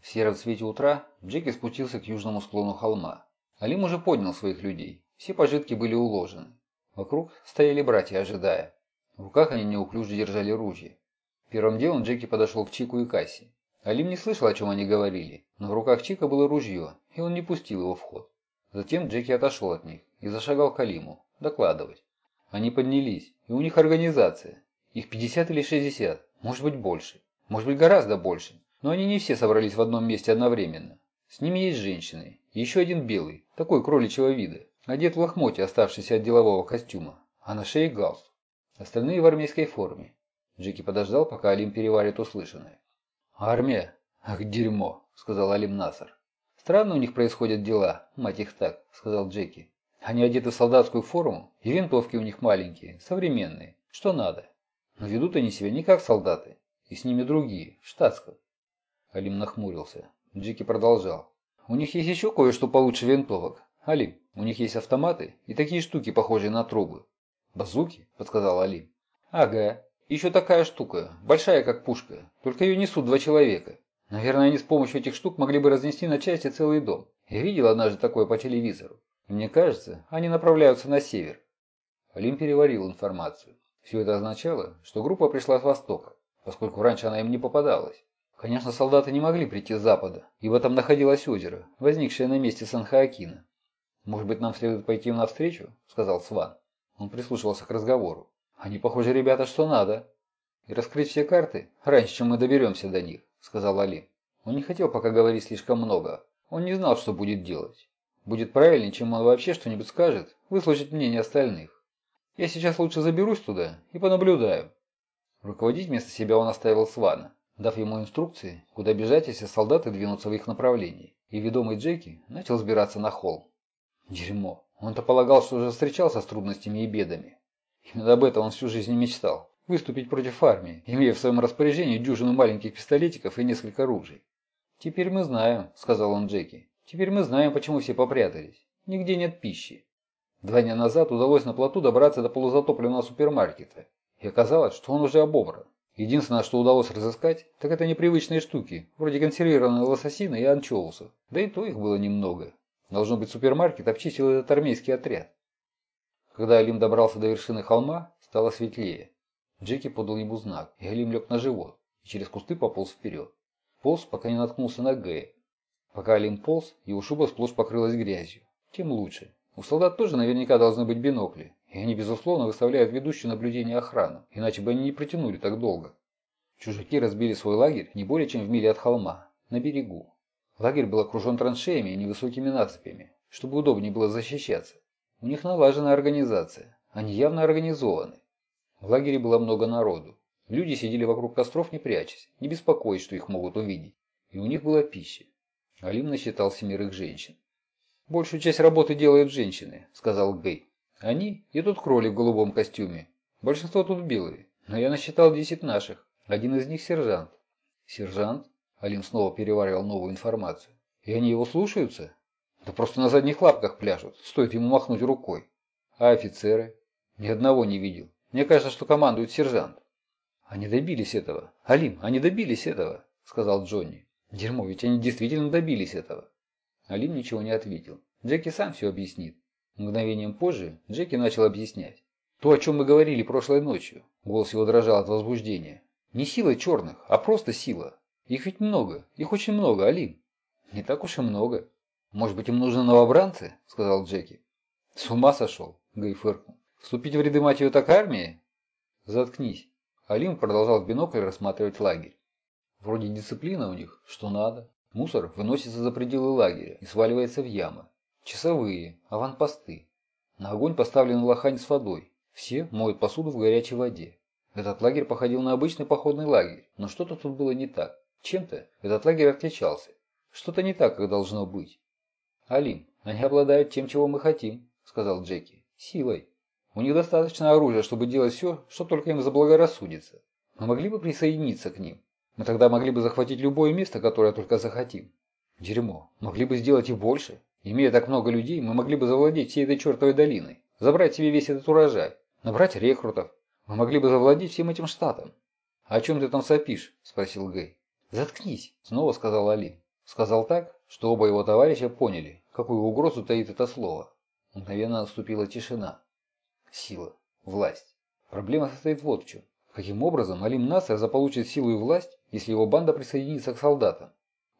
В сером свете утра Джеки спустился к южному склону холма. Алим уже поднял своих людей. Все пожитки были уложены. Вокруг стояли братья, ожидая. В руках они неуклюже держали ружья. Первым делом Джеки подошел к Чику и Касси. Алим не слышал, о чем они говорили, но в руках Чика было ружье, и он не пустил его в ход. Затем Джеки отошел от них и зашагал к Алиму, докладывать. Они поднялись, и у них организация. Их 50 или 60, может быть больше, может быть гораздо больше. Но они не все собрались в одном месте одновременно. С ними есть женщины, еще один белый, такой кроличьего вида, одет в лохмотья, оставшиеся от делового костюма, а на шее галстук. Остальные в армейской форме. Джеки подождал, пока Алим переварит услышанное. «Армия? Ах, дерьмо!» – сказал Алим Насар. «Странно у них происходят дела, мать их так», – сказал Джеки. «Они одеты в солдатскую форму, и винтовки у них маленькие, современные. Что надо? Но ведут они себя не как солдаты, и с ними другие, в штатском». Алим нахмурился. Джеки продолжал. «У них есть еще кое-что получше винтовок. Алим, у них есть автоматы и такие штуки, похожие на трубы». «Базуки?» – подсказал Алим. «Ага, еще такая штука, большая как пушка, только ее несут два человека. Наверное, они с помощью этих штук могли бы разнести на части целый дом. Я видел однажды такое по телевизору. Мне кажется, они направляются на север. Алим переварил информацию. Все это означало, что группа пришла с востока, поскольку раньше она им не попадалась. Конечно, солдаты не могли прийти с запада, ибо там находилось озеро, возникшее на месте Сан-Хоакина. «Может быть, нам следует пойти им навстречу?» – сказал Сван. Он прислушивался к разговору. Они, похоже, ребята, что надо. И раскрыть все карты раньше, чем мы доберемся до них, сказал Али. Он не хотел пока говорить слишком много. Он не знал, что будет делать. Будет правильнее, чем он вообще что-нибудь скажет, выслушать мнение остальных. Я сейчас лучше заберусь туда и понаблюдаю. Руководить вместо себя он оставил Свана, дав ему инструкции, куда бежать, если солдаты двинутся в их направлении. И ведомый Джеки начал сбираться на холм. Дерьмо. Он-то полагал, что уже встречался с трудностями и бедами. Именно об этом он всю жизнь мечтал. Выступить против армии, имея в своем распоряжении дюжину маленьких пистолетиков и несколько ружей. «Теперь мы знаем», — сказал он Джеки. «Теперь мы знаем, почему все попрятались. Нигде нет пищи. Два дня назад удалось на плоту добраться до полузатопленного супермаркета. И оказалось, что он уже обобран. Единственное, что удалось разыскать, так это непривычные штуки, вроде консервированной лососины и анчоусов. Да и то их было немного. Должно быть, супермаркет обчистил этот армейский отряд. Когда Алим добрался до вершины холма, стало светлее. Джеки подал ему знак, и Алим лег на живот и через кусты пополз вперед. Полз, пока не наткнулся на Гэя. Пока Алим полз, его шуба сплошь покрылась грязью. Тем лучше. У солдат тоже наверняка должны быть бинокли, и они, безусловно, выставляют ведущую наблюдение охрану, иначе бы они не протянули так долго. Чужаки разбили свой лагерь не более чем в миле от холма, на берегу. Лагерь был окружен траншеями и невысокими насыпями, чтобы удобнее было защищаться. У них налажена организация. Они явно организованы. В лагере было много народу. Люди сидели вокруг костров не прячась, не беспокоясь, что их могут увидеть. И у них была пища. Алим насчитал семерых женщин. «Большую часть работы делают женщины», — сказал Гей. «Они и тот кролик в голубом костюме. Большинство тут белые, но я насчитал десять наших. Один из них сержант». «Сержант?» — Алим снова переваривал новую информацию. «И они его слушаются?» Да просто на задних лапках пляшут, стоит ему махнуть рукой. А офицеры? Ни одного не видел. Мне кажется, что командует сержант. Они добились этого. Алим, они добились этого, сказал Джонни. Дерьмо, ведь они действительно добились этого. Алим ничего не ответил. Джеки сам все объяснит. Мгновением позже Джеки начал объяснять. То, о чем мы говорили прошлой ночью. Голос его дрожал от возбуждения. Не сила черных, а просто сила. Их ведь много, их очень много, Алим. Не так уж и много. «Может быть, им нужны новобранцы?» – сказал Джеки. «С ума сошел!» – фыркнул. «Вступить в ряды мать ее так армии?» «Заткнись!» Алим продолжал в бинокль рассматривать лагерь. «Вроде дисциплина у них, что надо. Мусор выносится за пределы лагеря и сваливается в ямы. Часовые, аванпосты. На огонь поставлена лохань с водой. Все моют посуду в горячей воде. Этот лагерь походил на обычный походный лагерь, но что-то тут было не так. Чем-то этот лагерь отличался. Что-то не так, как должно быть. «Алим, они обладают тем, чего мы хотим», – сказал Джеки. «Силой. У них достаточно оружия, чтобы делать все, что только им заблагорассудится. Мы могли бы присоединиться к ним. Мы тогда могли бы захватить любое место, которое только захотим. Дерьмо. Могли бы сделать и больше. Имея так много людей, мы могли бы завладеть всей этой чертовой долиной, забрать себе весь этот урожай, набрать рекрутов. Мы могли бы завладеть всем этим штатом. «О чем ты там сопишь?» – спросил Гэй. «Заткнись», – снова сказал Али. Сказал так, что оба его товарища поняли, какую угрозу таит это слово. Мгновенно наступила тишина. Сила. Власть. Проблема состоит вот в чем. Каким образом Алим Насер заполучит силу и власть, если его банда присоединится к солдатам?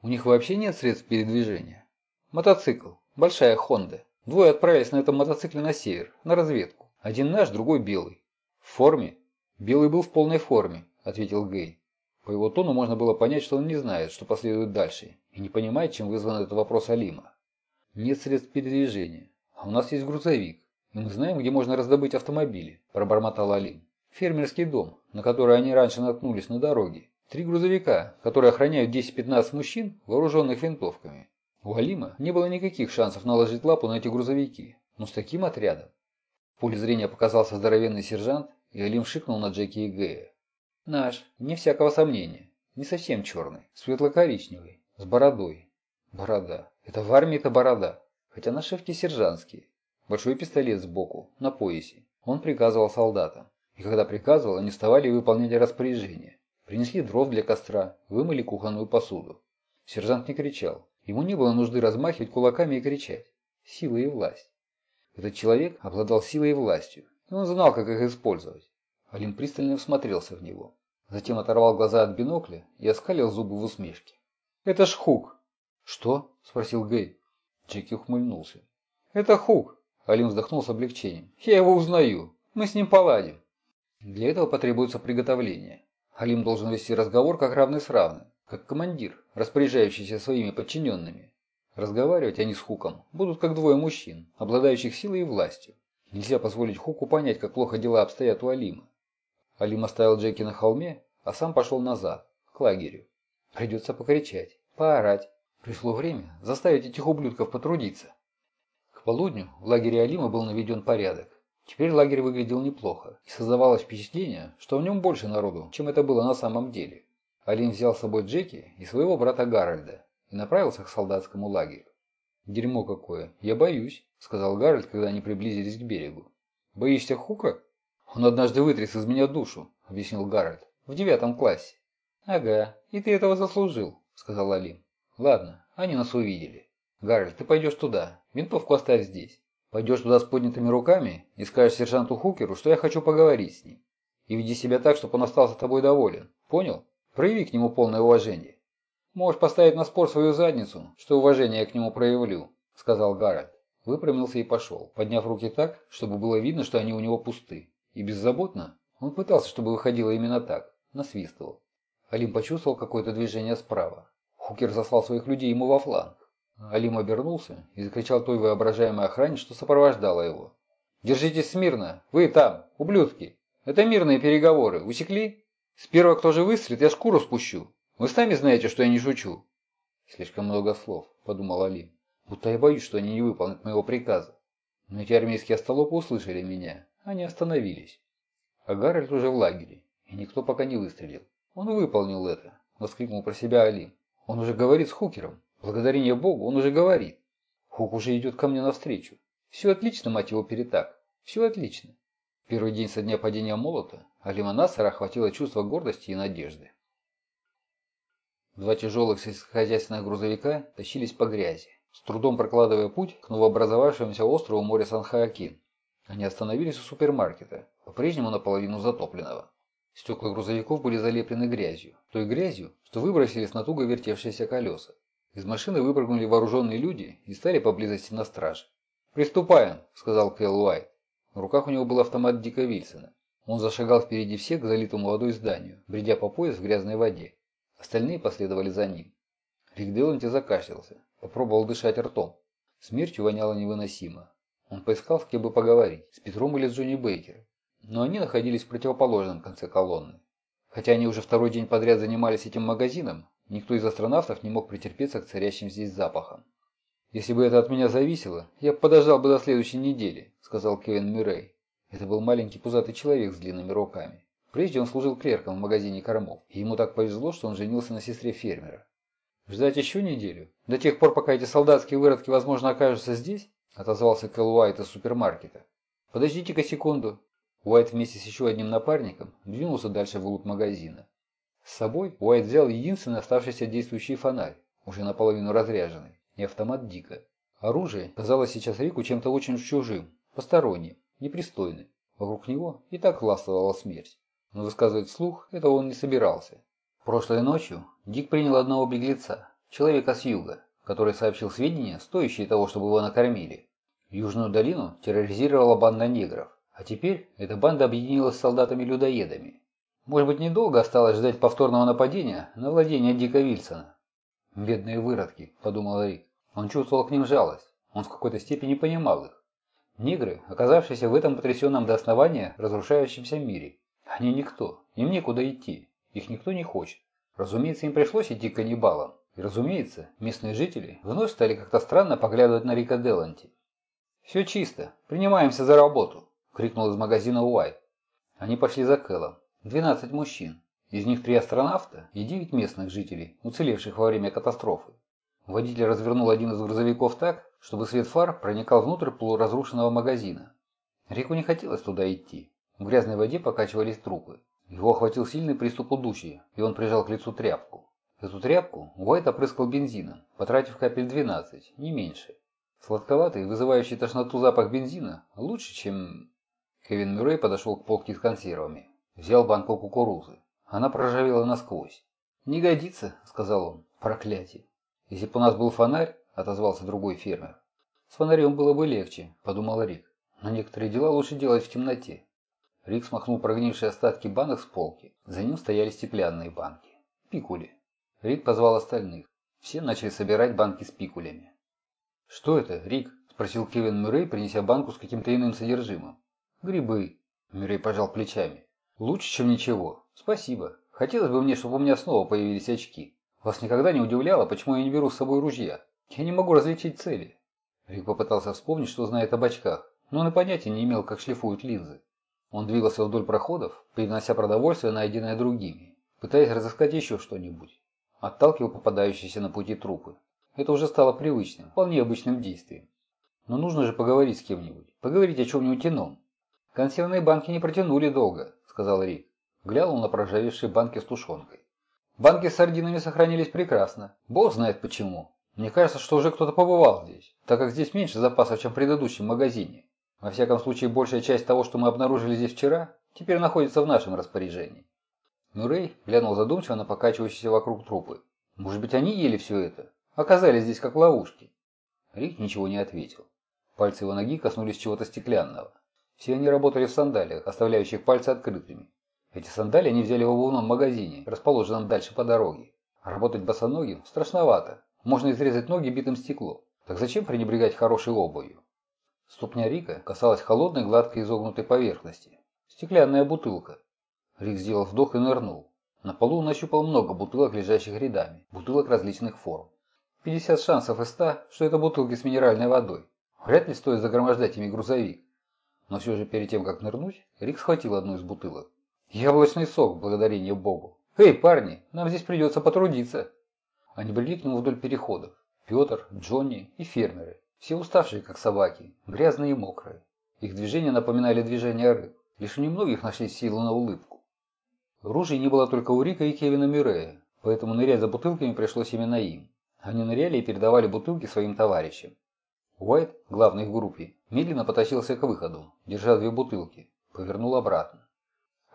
У них вообще нет средств передвижения. Мотоцикл. Большая Хонда. Двое отправились на этом мотоцикле на север, на разведку. Один наш, другой белый. В форме? Белый был в полной форме, ответил Гей. По его тону можно было понять, что он не знает, что последует дальше, и не понимает, чем вызван этот вопрос Алима. Нет средств передвижения. А у нас есть грузовик, и мы знаем, где можно раздобыть автомобили, пробормотал Алим. Фермерский дом, на который они раньше наткнулись на дороге. Три грузовика, которые охраняют 10-15 мужчин, вооруженных винтовками. У Алима не было никаких шансов наложить лапу на эти грузовики, но с таким отрядом. В поле зрения показался здоровенный сержант, и Алим шикнул на Джеки и Гея. «Наш, не всякого сомнения. Не совсем черный, светло-коричневый, с бородой. Борода. Это в армии-то борода. Хотя нашивки сержантские. Большой пистолет сбоку, на поясе. Он приказывал солдатам. И когда приказывал, они вставали и выполняли распоряжения. Принесли дров для костра, вымыли кухонную посуду. Сержант не кричал. Ему не было нужды размахивать кулаками и кричать. Сила и власть. Этот человек обладал силой и властью, и он знал, как их использовать. Алим пристально всмотрелся в него. Затем оторвал глаза от бинокля и оскалил зубы в усмешке. «Это ж Хук!» «Что?» – спросил Гей. Джеки ухмыльнулся. «Это Хук!» – Алим вздохнул с облегчением. «Я его узнаю. Мы с ним поладим». Для этого потребуется приготовление. Алим должен вести разговор как равный с равным, как командир, распоряжающийся своими подчиненными. Разговаривать они с Хуком будут как двое мужчин, обладающих силой и властью. Нельзя позволить Хуку понять, как плохо дела обстоят у Алима. Алим оставил Джеки на холме, а сам пошел назад, к лагерю. Придется покричать, поорать. Пришло время заставить этих ублюдков потрудиться. К полудню в лагере Алима был наведен порядок. Теперь лагерь выглядел неплохо, и создавалось впечатление, что в нем больше народу, чем это было на самом деле. Алим взял с собой Джеки и своего брата Гарольда и направился к солдатскому лагерю. «Дерьмо какое! Я боюсь», — сказал Гарольд, когда они приблизились к берегу. «Боишься Хука?» «Он однажды вытряс из меня душу», — объяснил Гарольд. «В девятом классе». «Ага, и ты этого заслужил», — сказал Алим. «Ладно, они нас увидели. Гарольд, ты пойдешь туда. Винтовку оставь здесь. Пойдешь туда с поднятыми руками и скажешь сержанту Хукеру, что я хочу поговорить с ним. И веди себя так, чтобы он остался тобой доволен. Понял? Прояви к нему полное уважение». «Можешь поставить на спор свою задницу, что уважение я к нему проявлю», — сказал Гарольд. Выпрямился и пошел, подняв руки так, чтобы было видно, что они у него пусты. И беззаботно он пытался, чтобы выходило именно так, насвистывал. Алим почувствовал какое-то движение справа. Хукер заслал своих людей ему во фланг. Алим обернулся и закричал той воображаемой охране, что сопровождало его. «Держитесь смирно! Вы там, ублюдки! Это мирные переговоры, усекли? С первого, кто же выстрелит, я шкуру спущу. Вы сами знаете, что я не шучу». «Слишком много слов», — подумал Алим. «Будто я боюсь, что они не выполнят моего приказа. Но эти армейские остолопы услышали меня. Они остановились. А Гарольд уже в лагере, и никто пока не выстрелил. Он выполнил это, воскликнул про себя Алим. Он уже говорит с Хукером. Благодарение Богу, он уже говорит. Хук уже идет ко мне навстречу. Все отлично, мать его, перетак. Все отлично. Первый день со дня падения молота Алима Насара охватило чувство гордости и надежды. Два тяжелых сельскохозяйственных грузовика тащились по грязи, с трудом прокладывая путь к новообразовавшемуся острову моря Сан-Хоакин. Они остановились у супермаркета, по-прежнему наполовину затопленного. Стекла грузовиков были залеплены грязью, той грязью, что выбросились на туго вертевшиеся колеса. Из машины выпрыгнули вооруженные люди и стали поблизости на страж. «Приступаем», — сказал Кэл Уайт. В руках у него был автомат Дика Вильсона. Он зашагал впереди всех к залитому водой зданию, бредя по пояс в грязной воде. Остальные последовали за ним. Рик Деланти закашлялся, попробовал дышать ртом. Смертью воняло невыносимо. Он поискал, с кем бы поговорить, с Петром или с Джонни Бейкер. Но они находились в противоположном конце колонны. Хотя они уже второй день подряд занимались этим магазином, никто из астронавтов не мог претерпеться к царящим здесь запахам. «Если бы это от меня зависело, я подождал бы до следующей недели», – сказал Кевин Мюррей. Это был маленький пузатый человек с длинными руками. Прежде он служил клерком в магазине кормов, и ему так повезло, что он женился на сестре фермера. «Ждать еще неделю? До тех пор, пока эти солдатские выродки, возможно, окажутся здесь?» отозвался Кэл Уайт из супермаркета. «Подождите-ка секунду». Уайт вместе с еще одним напарником двинулся дальше вглубь магазина. С собой Уайт взял единственный оставшийся действующий фонарь. уже наполовину разряженный, и автомат Дика. Оружие казалось сейчас Рику чем-то очень чужим, посторонним, непристойным. Вокруг него и так властвовала смерть. Но высказывать вслух этого он не собирался. Прошлой ночью Дик принял одного беглеца, человека с юга, который сообщил сведения, стоящие того, чтобы его накормили. Южную долину терроризировала банда негров, а теперь эта банда объединилась с солдатами-людоедами. Может быть, недолго осталось ждать повторного нападения на владение Дика Вильсона. «Бедные выродки», – подумал Рик. Он чувствовал к ним жалость. Он в какой-то степени понимал их. Негры, оказавшиеся в этом потрясенном до основания разрушающемся мире. Они никто, им некуда идти, их никто не хочет. Разумеется, им пришлось идти к каннибалам. И, разумеется, местные жители вновь стали как-то странно поглядывать на Рика Деланти. «Все чисто, принимаемся за работу», – крикнул из магазина Уайт. Они пошли за Кэллом. 12 мужчин. Из них три астронавта и 9 местных жителей, уцелевших во время катастрофы. Водитель развернул один из грузовиков так, чтобы свет фар проникал внутрь полуразрушенного магазина. Рику не хотелось туда идти. В грязной воде покачивались трупы. Его охватил сильный приступ удушья, и он прижал к лицу тряпку. Эту тряпку Уайт опрыскал бензином, потратив капель 12, не меньше. Сладковатый, вызывающий тошноту запах бензина лучше, чем... Кевин Мюррей подошел к полке с консервами. Взял банку кукурузы. Она проржавела насквозь. «Не годится», — сказал он. «Проклятие». «Если бы у нас был фонарь», — отозвался другой фермер. «С фонарем было бы легче», — подумал Рик. «Но некоторые дела лучше делать в темноте». Рик смахнул прогнившие остатки банок с полки. За ним стояли стеклянные банки. Пикули. Рик позвал остальных. Все начали собирать банки с пикулями. «Что это, Рик?» – спросил Кевин Мюррей, принеся банку с каким-то иным содержимым. «Грибы». Мюррей пожал плечами. Лучше, чем ничего. Спасибо. Хотелось бы мне, чтобы у меня снова появились очки. Вас никогда не удивляло, почему я не беру с собой ружья? Я не могу различить цели. Рик попытался вспомнить, что знает об очках, но он и понятия не имел, как шлифуют линзы. Он двигался вдоль проходов, принося продовольствие, найденное другими, пытаясь разыскать еще что-нибудь. Отталкивал попадающиеся на пути трупы. Это уже стало привычным, вполне обычным действием. Но нужно же поговорить с кем-нибудь, поговорить о чем-нибудь ином. Консервные банки не протянули долго, сказал Рик. Глянул на проржавевшие банки с тушенкой. Банки с сардинами сохранились прекрасно. Бог знает почему. Мне кажется, что уже кто-то побывал здесь, так как здесь меньше запасов, чем в предыдущем магазине. Во всяком случае, большая часть того, что мы обнаружили здесь вчера, теперь находится в нашем распоряжении. Мюррей глянул задумчиво на покачивающиеся вокруг трупы. Может быть, они ели все это? Оказались здесь как ловушки. Рик ничего не ответил. Пальцы его ноги коснулись чего-то стеклянного. Все они работали в сандалиях, оставляющих пальцы открытыми. Эти сандалии они взяли в обувном магазине, расположенном дальше по дороге. Работать босоногим страшновато. Можно изрезать ноги битым стеклом. Так зачем пренебрегать хорошей обувью? Ступня Рика касалась холодной, гладкой изогнутой поверхности. Стеклянная бутылка. Рик сделал вдох и нырнул. На полу нащупал много бутылок, лежащих рядами. Бутылок различных форм. 50 шансов из 100, что это бутылки с минеральной водой. Вряд ли стоит загромождать ими грузовик. Но все же перед тем, как нырнуть, Рик схватил одну из бутылок. Яблочный сок, благодарение Богу. «Эй, парни, нам здесь придется потрудиться!» Они брели к нему вдоль переходов. Петр, Джонни и фермеры. Все уставшие, как собаки, грязные и мокрые. Их движения напоминали движения рыб. Лишь у немногих нашлись силы на улыбку. Ружей не было только у Рика и Кевина Мюррея, поэтому нырять за бутылками пришлось именно им. Они ныряли и передавали бутылки своим товарищам. Уайт, главный в группе, медленно потащился к выходу, держа две бутылки. Повернул обратно.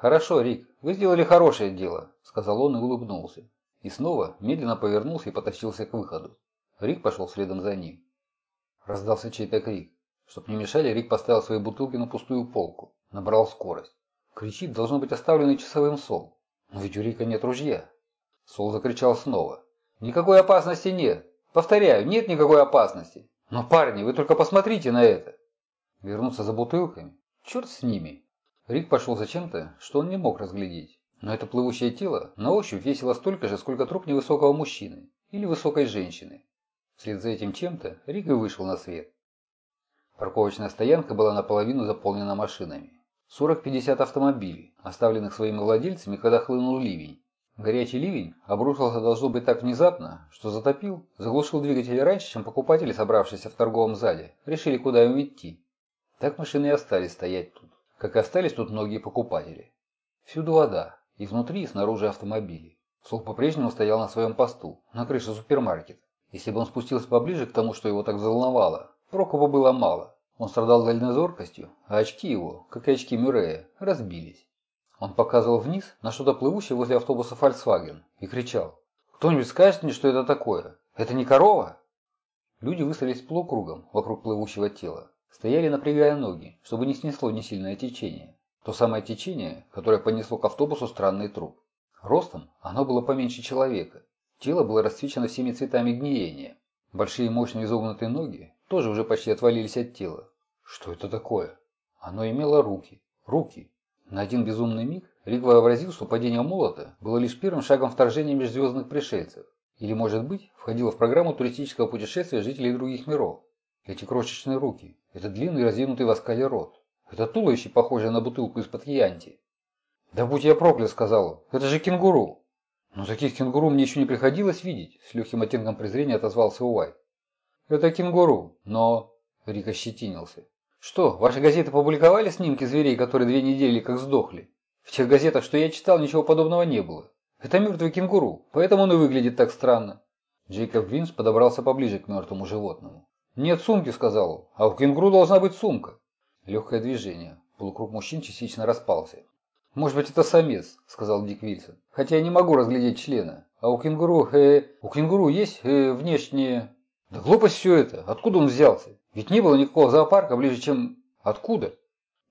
«Хорошо, Рик, вы сделали хорошее дело», – сказал он и улыбнулся. И снова медленно повернулся и потащился к выходу. Рик пошел следом за ним. Раздался чей-то крик. Чтоб не мешали, Рик поставил свои бутылки на пустую полку. Набрал скорость. Кричит, должно быть оставленный часовым Сол. Но ведь у Рика нет ружья. Сол закричал снова. «Никакой опасности нет! Повторяю, нет никакой опасности! Но, парни, вы только посмотрите на это!» Вернуться за бутылками? Черт с ними! Рик пошел за чем-то, что он не мог разглядеть. Но это плывущее тело на ощупь весило столько же, сколько труп невысокого мужчины или высокой женщины. Вслед за этим чем-то Рик и вышел на свет. Парковочная стоянка была наполовину заполнена машинами. 40-50 автомобилей, оставленных своими владельцами, когда хлынул ливень. Горячий ливень обрушился должно быть так внезапно, что затопил, заглушил двигатели раньше, чем покупатели, собравшиеся в торговом зале, решили, куда им идти. Так машины и остались стоять тут, как остались тут многие покупатели. Всюду вода, и внутри, и снаружи автомобилей. Сол по-прежнему стоял на своем посту, на крыше супермаркета. Если бы он спустился поближе к тому, что его так взволновало, проку бы было мало. Он страдал дальнозоркостью, а очки его, как и очки Мюррея, разбились. Он показывал вниз на что-то плывущее возле автобуса Volkswagen и кричал. «Кто-нибудь скажет мне, что это такое? Это не корова?» Люди выстроились полукругом вокруг плывущего тела. Стояли, напрягая ноги, чтобы не снесло несильное течение. То самое течение, которое понесло к автобусу странный труп. Ростом оно было поменьше человека. Тело было расцвечено всеми цветами гниения. Большие мощные изогнутые ноги тоже уже почти отвалились от тела. Что это такое? Оно имело руки. Руки. На один безумный миг Рик вообразил, что падение молота было лишь первым шагом вторжения межзвездных пришельцев. Или, может быть, входило в программу туристического путешествия жителей других миров. Эти крошечные руки, этот длинный разъянутый в оскале рот, это туловище, похожее на бутылку из-под кьянти. «Да будь я проклят», — сказал он, — «это же кенгуру». «Но таких кенгуру мне еще не приходилось видеть», — с легким оттенком презрения отозвался Уайт. «Это кенгуру, но...» — Рик ощетинился. «Что, ваши газеты публиковали снимки зверей, которые две недели как сдохли? В тех газетах, что я читал, ничего подобного не было. Это мертвый кенгуру, поэтому он и выглядит так странно». Джейкоб Винс подобрался поближе к мертвому животному. «Нет сумки», — сказал «а у кенгуру должна быть сумка». Легкое движение. Полукруг мужчин частично распался. «Может быть, это самец», — сказал Дик Вильсон. «Хотя я не могу разглядеть члена. А у кенгуру, э, у кенгуру есть э, внешнее...» «Да глупость все это. Откуда он взялся? Ведь не было никакого зоопарка ближе, чем... Откуда?»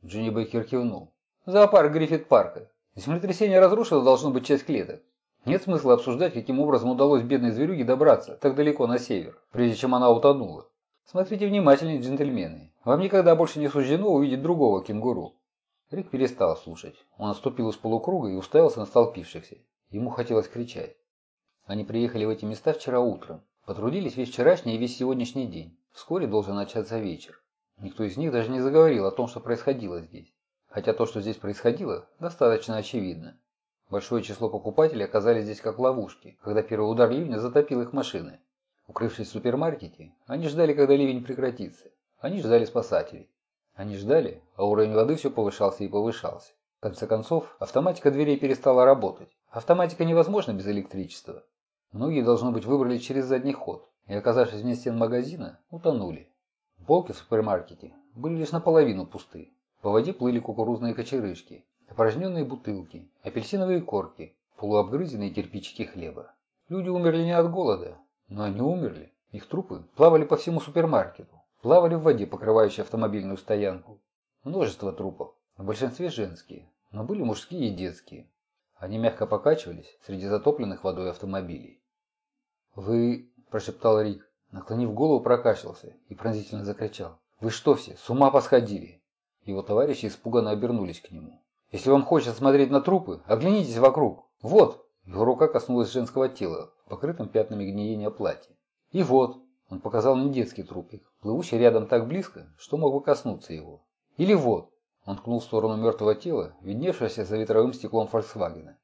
Джинни Бейкер кивнул. «Зоопарк Гриффит Парка. Землетрясение разрушило, должно быть, часть клеток. Нет смысла обсуждать, каким образом удалось бедной зверюге добраться так далеко на север, прежде чем она утонула. Смотрите внимательнее, джентльмены. Вам никогда больше не суждено увидеть другого кенгуру. Рик перестал слушать. Он отступил из полукруга и уставился на столпившихся. Ему хотелось кричать. Они приехали в эти места вчера утром. Потрудились весь вчерашний и весь сегодняшний день. Вскоре должен начаться вечер. Никто из них даже не заговорил о том, что происходило здесь. Хотя то, что здесь происходило, достаточно очевидно. Большое число покупателей оказались здесь как ловушки, когда первый удар ливня затопил их машины. Укрывшись в супермаркете, они ждали, когда ливень прекратится. Они ждали спасателей. Они ждали, а уровень воды все повышался и повышался. В конце концов, автоматика дверей перестала работать. Автоматика невозможна без электричества. Многие, должно быть, выбрали через задний ход и, оказавшись вне стен магазина, утонули. Полки в супермаркете были лишь наполовину пусты. По воде плыли кукурузные кочерышки, опорожненные бутылки, апельсиновые корки, полуобгрызенные кирпичики хлеба. Люди умерли не от голода, но они умерли. Их трупы плавали по всему супермаркету, плавали в воде, покрывающей автомобильную стоянку. Множество трупов, в большинстве женские, но были мужские и детские. Они мягко покачивались среди затопленных водой автомобилей. «Вы...» – прошептал Рик, наклонив голову, прокашлялся и пронзительно закричал. «Вы что все, с ума посходили?» Его товарищи испуганно обернулись к нему. «Если вам хочется смотреть на трупы, оглянитесь вокруг. Вот!» Его рука коснулась женского тела, покрытым пятнами гниения платья. И вот, он показал мне детский трупик, плывущий рядом так близко, что мог бы коснуться его. Или вот, он ткнул в сторону мертвого тела, видневшегося за ветровым стеклом Фольксвагена.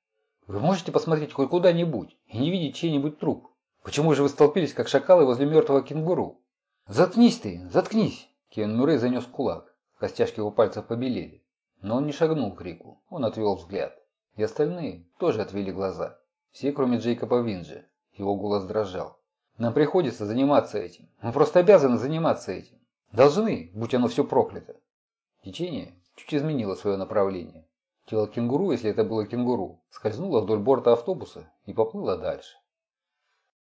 Вы можете посмотреть хоть куда-нибудь и не видеть чей-нибудь труп? Почему же вы столпились, как шакалы возле мертвого кенгуру? Заткнись ты, заткнись! Кен Мюррей занес кулак. Костяшки его пальцев побелели. Но он не шагнул к Рику. Он отвел взгляд. И остальные тоже отвели глаза. Все, кроме Джейкоба Винджи. Его голос дрожал. Нам приходится заниматься этим. Мы просто обязаны заниматься этим. Должны, будь оно все проклято. Течение чуть изменило свое направление. Тело кенгуру, если это было кенгуру, скользнуло вдоль борта автобуса и поплыло дальше.